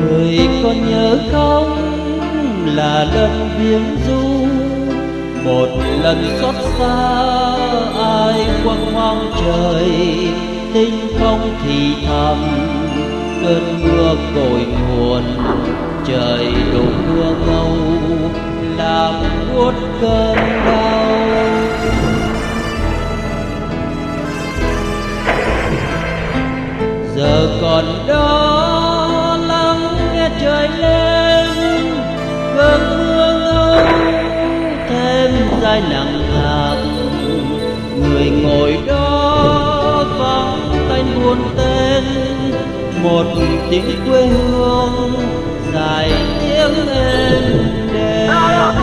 người có nhớ không là lần viếng du? Một lần xót xa ai quăng hoang trời, tinh không thì thầm. Cơn mưa cội nguồn, trời đổ mưa ngâu, làm buốt cơn đau. Một tiếng quê hương dài tiếng êm đềm ôi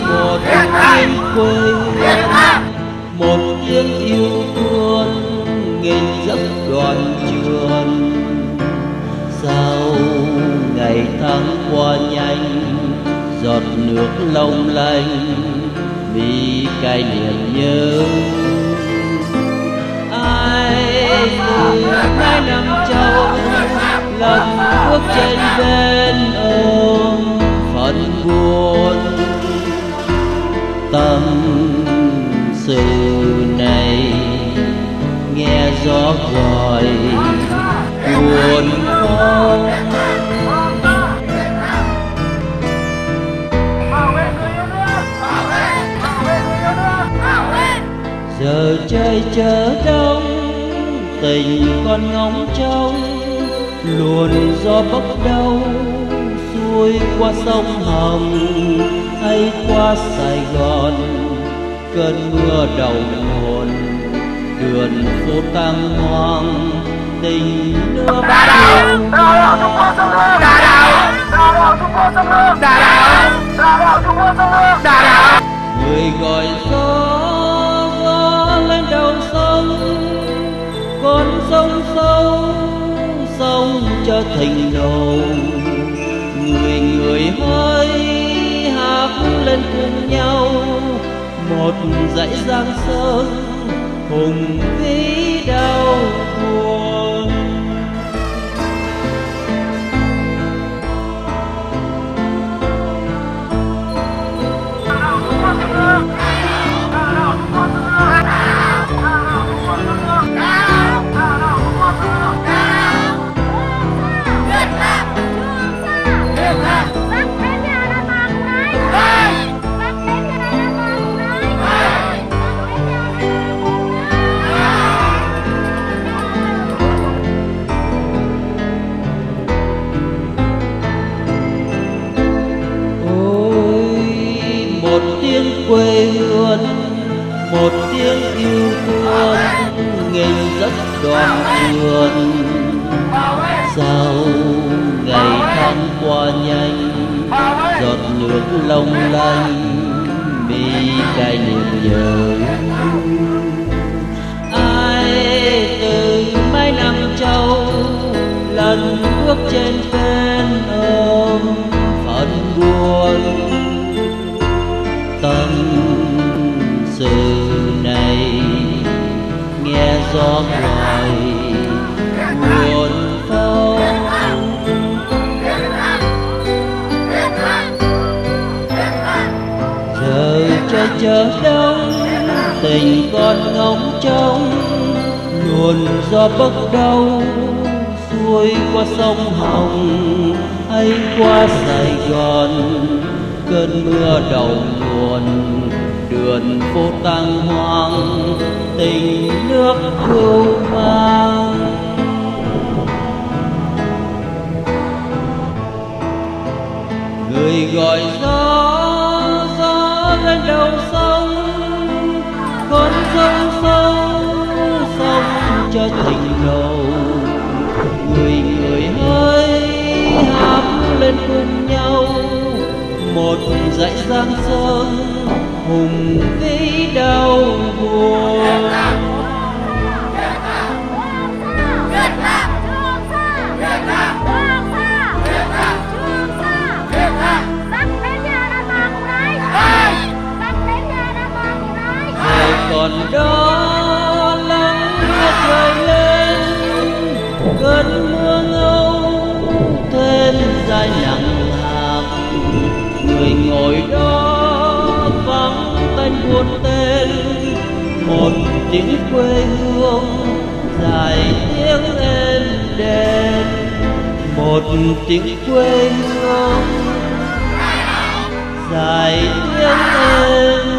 một tiếng quê hương một tiếng yêu thương nghìn giấc đoàn trường. Sao ngày tháng qua nhanh, giọt nước long lanh, vì cái niềm nhớ. Ai từ hai năm châu lần bước trên bên ôm phận buồn. Tâm sự này nghe gió gọi, buồn chờ đông tình con ngóng trông luồn gió bốc đâu xuôi qua sông hồng hay qua sài gòn cơn mưa đầu nguồn đường phố tăng hoang tình nước thương người gọi lên cùng nhau. Một dãy giang sơn hùng vĩ đau buồn. Đoan đoàn trường sao ngày tháng qua nhanh, giọt nước long lanh bị cay niềm nhớ ai từ mấy năm châu lần bước trên phen ôm phận buồn. Tâm sự này nghe gió gọi về chợ chờ đông tình con ngóng trông luồn do bất đâu xuôi qua sông hồng, hay qua sài gòn. Cơn mưa đầu nguồn, đường phố tăng hoang, tình nước cưu mang. Người gọi gió cho thành đầu. Người người hơi hát lên cùng nhau. Một dãy giang sơn hùng vĩ đau buồn. Còn đó muôn tên. Một chữ quê hương dài tiếng êm đềm. Một chữ quê hương dài tiếng êm